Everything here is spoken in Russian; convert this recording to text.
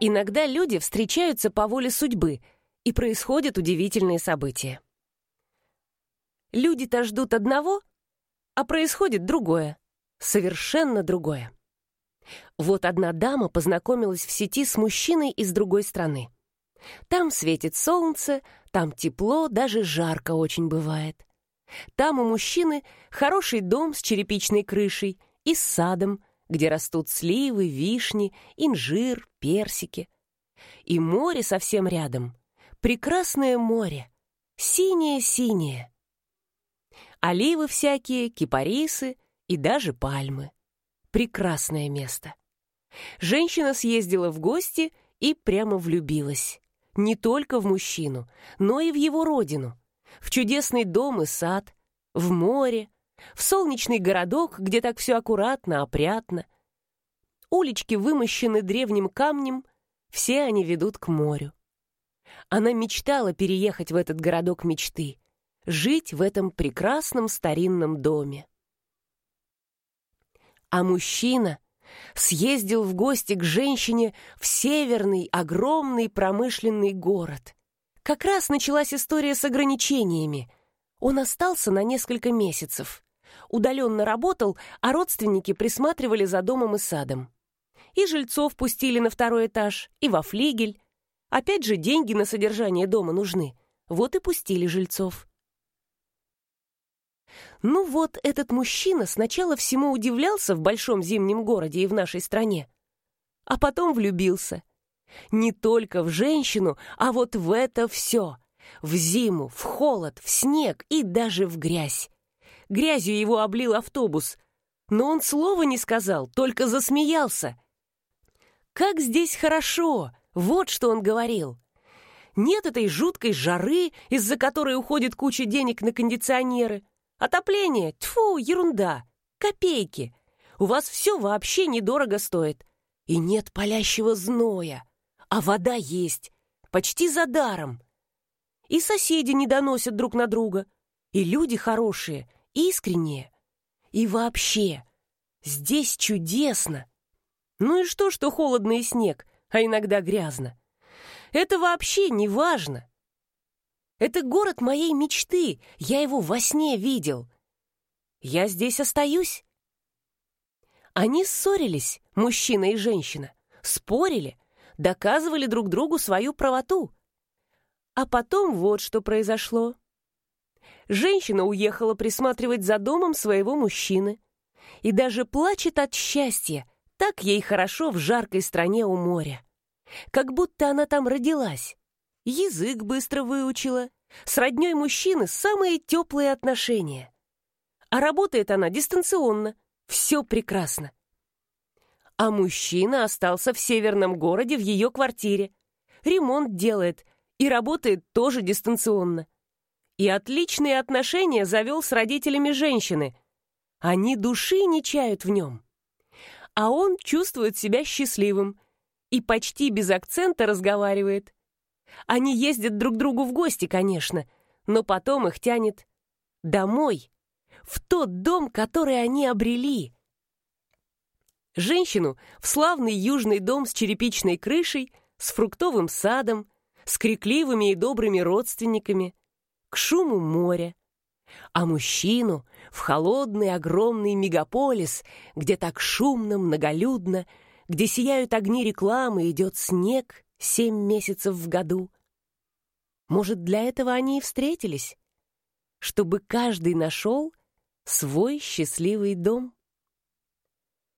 Иногда люди встречаются по воле судьбы, и происходят удивительные события. Люди-то ждут одного, а происходит другое, совершенно другое. Вот одна дама познакомилась в сети с мужчиной из другой страны. Там светит солнце, там тепло, даже жарко очень бывает. Там у мужчины хороший дом с черепичной крышей и с садом, где растут сливы, вишни, инжир, персики. И море совсем рядом. Прекрасное море. Синее-синее. Оливы всякие, кипарисы и даже пальмы. Прекрасное место. Женщина съездила в гости и прямо влюбилась. Не только в мужчину, но и в его родину. В чудесный дом и сад, в море, в солнечный городок, где так все аккуратно, опрятно. Улички вымощены древним камнем, все они ведут к морю. Она мечтала переехать в этот городок мечты, жить в этом прекрасном старинном доме. А мужчина съездил в гости к женщине в северный огромный промышленный город. Как раз началась история с ограничениями. Он остался на несколько месяцев удаленно работал, а родственники присматривали за домом и садом. И жильцов пустили на второй этаж, и во флигель. Опять же, деньги на содержание дома нужны. Вот и пустили жильцов. Ну вот, этот мужчина сначала всему удивлялся в большом зимнем городе и в нашей стране, а потом влюбился. Не только в женщину, а вот в это все. В зиму, в холод, в снег и даже в грязь. Грязью его облил автобус. Но он слова не сказал, только засмеялся. «Как здесь хорошо!» Вот что он говорил. Нет этой жуткой жары, из-за которой уходит куча денег на кондиционеры. Отопление, тьфу, ерунда, копейки. У вас все вообще недорого стоит. И нет палящего зноя. А вода есть, почти за даром. И соседи не доносят друг на друга. И люди хорошие, искреннее. И вообще, здесь чудесно. Ну и что, что холодно и снег, а иногда грязно? Это вообще не важно. Это город моей мечты, я его во сне видел. Я здесь остаюсь. Они ссорились, мужчина и женщина, спорили, доказывали друг другу свою правоту. А потом вот что произошло. Женщина уехала присматривать за домом своего мужчины. И даже плачет от счастья. Так ей хорошо в жаркой стране у моря. Как будто она там родилась. Язык быстро выучила. С роднёй мужчины самые теплые отношения. А работает она дистанционно. Все прекрасно. А мужчина остался в северном городе в ее квартире. Ремонт делает и работает тоже дистанционно и отличные отношения завел с родителями женщины. Они души не чают в нем. А он чувствует себя счастливым и почти без акцента разговаривает. Они ездят друг другу в гости, конечно, но потом их тянет домой, в тот дом, который они обрели. Женщину в славный южный дом с черепичной крышей, с фруктовым садом, с крикливыми и добрыми родственниками, к шуму моря, а мужчину в холодный огромный мегаполис, где так шумно, многолюдно, где сияют огни рекламы, идет снег семь месяцев в году. Может, для этого они и встретились, чтобы каждый нашел свой счастливый дом.